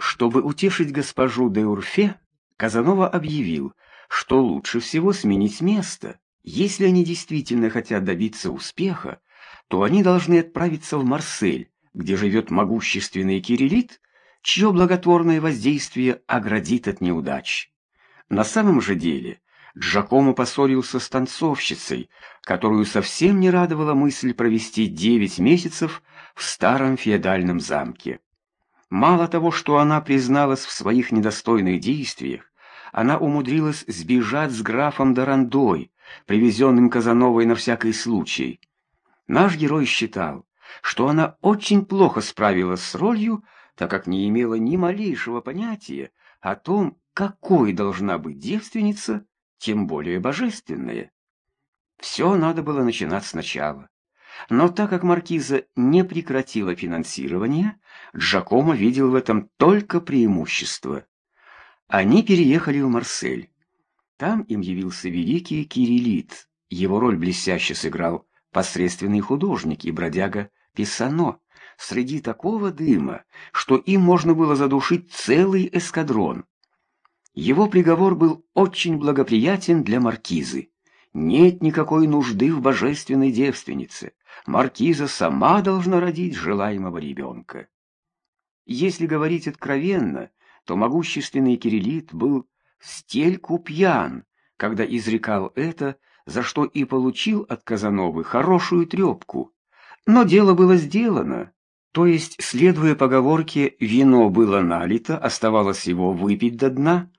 Чтобы утешить госпожу де Урфе, Казанова объявил, что лучше всего сменить место. Если они действительно хотят добиться успеха, то они должны отправиться в Марсель, где живет могущественный Кириллит, чье благотворное воздействие оградит от неудач. На самом же деле Джакомо поссорился с танцовщицей, которую совсем не радовала мысль провести девять месяцев в старом феодальном замке. Мало того, что она призналась в своих недостойных действиях, она умудрилась сбежать с графом Дарандой, привезенным Казановой на всякий случай. Наш герой считал, что она очень плохо справилась с ролью, так как не имела ни малейшего понятия о том, какой должна быть девственница, тем более божественная. Все надо было начинать сначала. Но так как маркиза не прекратила финансирование, Джакомо видел в этом только преимущество. Они переехали в Марсель. Там им явился великий Кириллит. Его роль блестяще сыграл посредственный художник и бродяга Писано. Среди такого дыма, что им можно было задушить целый эскадрон. Его приговор был очень благоприятен для маркизы. Нет никакой нужды в божественной девственнице. Маркиза сама должна родить желаемого ребенка. Если говорить откровенно, то могущественный Кириллит был стельку пьян, когда изрекал это, за что и получил от Казановы хорошую трепку. Но дело было сделано. То есть, следуя поговорке, вино было налито, оставалось его выпить до дна,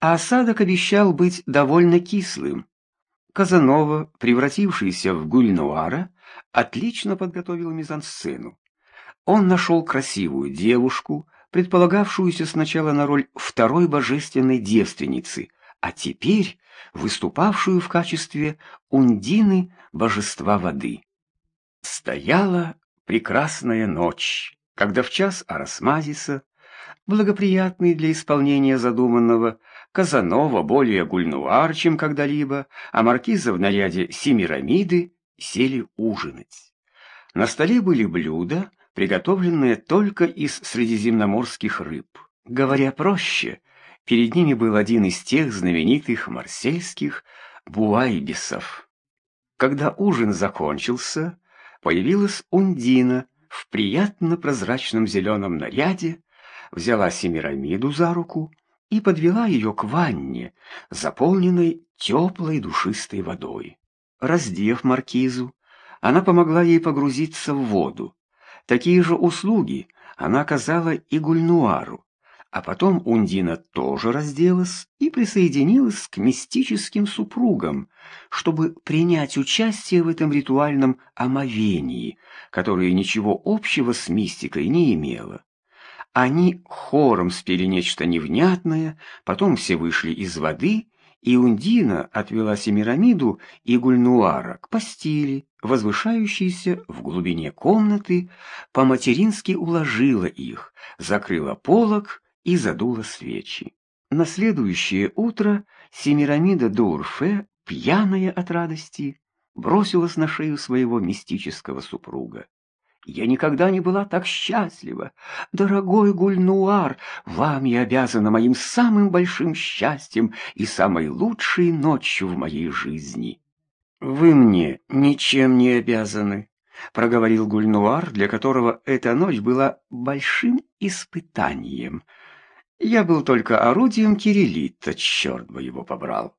а осадок обещал быть довольно кислым. Казанова, превратившийся в гульнуара, отлично подготовил мизансцену. Он нашел красивую девушку, предполагавшуюся сначала на роль второй божественной девственницы, а теперь выступавшую в качестве Ундины, божества воды. Стояла прекрасная ночь, когда в час Арасмазиса, благоприятный для исполнения задуманного, Казанова более гульнуар, чем когда-либо, а маркиза в наряде Семирамиды сели ужинать. На столе были блюда, приготовленные только из средиземноморских рыб. Говоря проще, перед ними был один из тех знаменитых марсельских буайбисов. Когда ужин закончился, появилась Ундина в приятно прозрачном зеленом наряде, взяла Семирамиду за руку и подвела ее к ванне, заполненной теплой душистой водой. Раздев маркизу, она помогла ей погрузиться в воду. Такие же услуги она оказала и Гульнуару, а потом Ундина тоже разделась и присоединилась к мистическим супругам, чтобы принять участие в этом ритуальном омовении, которое ничего общего с мистикой не имело. Они хором спели нечто невнятное, потом все вышли из воды, и Ундина отвела Семирамиду и Гульнуара к постели, возвышающейся в глубине комнаты, по-матерински уложила их, закрыла полог и задула свечи. На следующее утро Семирамида Дурфе, пьяная от радости, бросилась на шею своего мистического супруга. Я никогда не была так счастлива. Дорогой Гульнуар, вам я обязана моим самым большим счастьем и самой лучшей ночью в моей жизни. Вы мне ничем не обязаны, проговорил Гульнуар, для которого эта ночь была большим испытанием. Я был только орудием Кириллита, черт бы его побрал.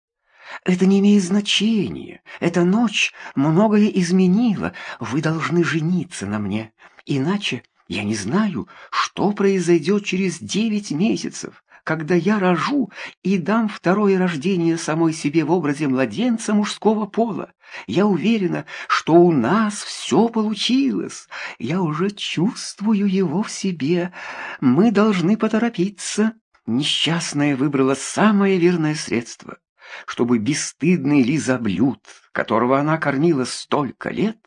Это не имеет значения. Эта ночь многое изменила. Вы должны жениться на мне. Иначе я не знаю, что произойдет через девять месяцев, когда я рожу и дам второе рождение самой себе в образе младенца мужского пола. Я уверена, что у нас все получилось. Я уже чувствую его в себе. Мы должны поторопиться. Несчастная выбрала самое верное средство чтобы бесстыдный лизоблюд, которого она кормила столько лет,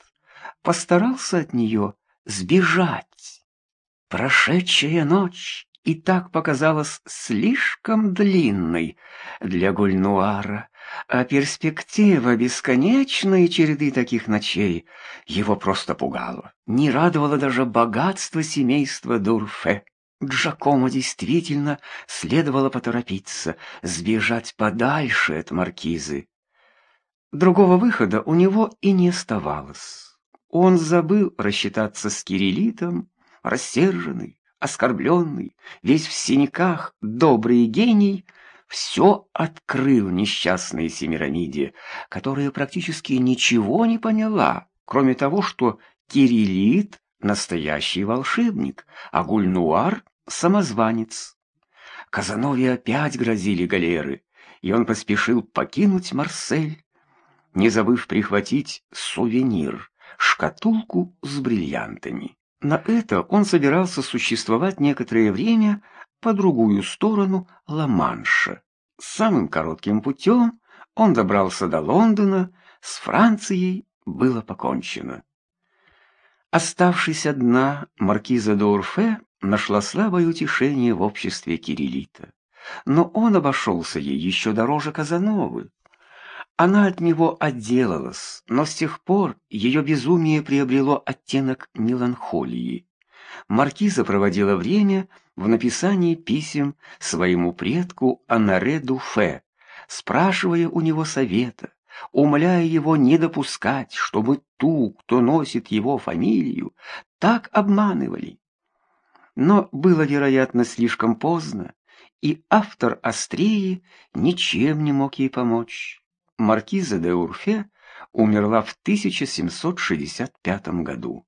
постарался от нее сбежать. Прошедшая ночь и так показалась слишком длинной для Гульнуара, а перспектива бесконечной череды таких ночей его просто пугала. Не радовало даже богатство семейства Дурфе. Джакомо действительно следовало поторопиться, сбежать подальше от маркизы. Другого выхода у него и не оставалось. Он забыл рассчитаться с Кириллитом, рассерженный, оскорбленный, весь в синяках, добрый гений, все открыл несчастной Семирамиде, которая практически ничего не поняла, кроме того, что Кириллит — настоящий волшебник, а Гульнуар — самозванец. Казанове опять грозили галеры, и он поспешил покинуть Марсель, не забыв прихватить сувенир — шкатулку с бриллиантами. На это он собирался существовать некоторое время по другую сторону Ла-Манша. Самым коротким путем он добрался до Лондона, с Францией было покончено. Оставшись одна, маркиза Д'Урфе нашла слабое утешение в обществе Кириллита. Но он обошелся ей еще дороже Казановы. Она от него отделалась, но с тех пор ее безумие приобрело оттенок меланхолии. Маркиза проводила время в написании писем своему предку Анаре Дуфе, спрашивая у него совета, умоляя его не допускать, чтобы ту, кто носит его фамилию, так обманывали. Но было, вероятно, слишком поздно, и автор Астреи ничем не мог ей помочь. Маркиза де Урфе умерла в 1765 году.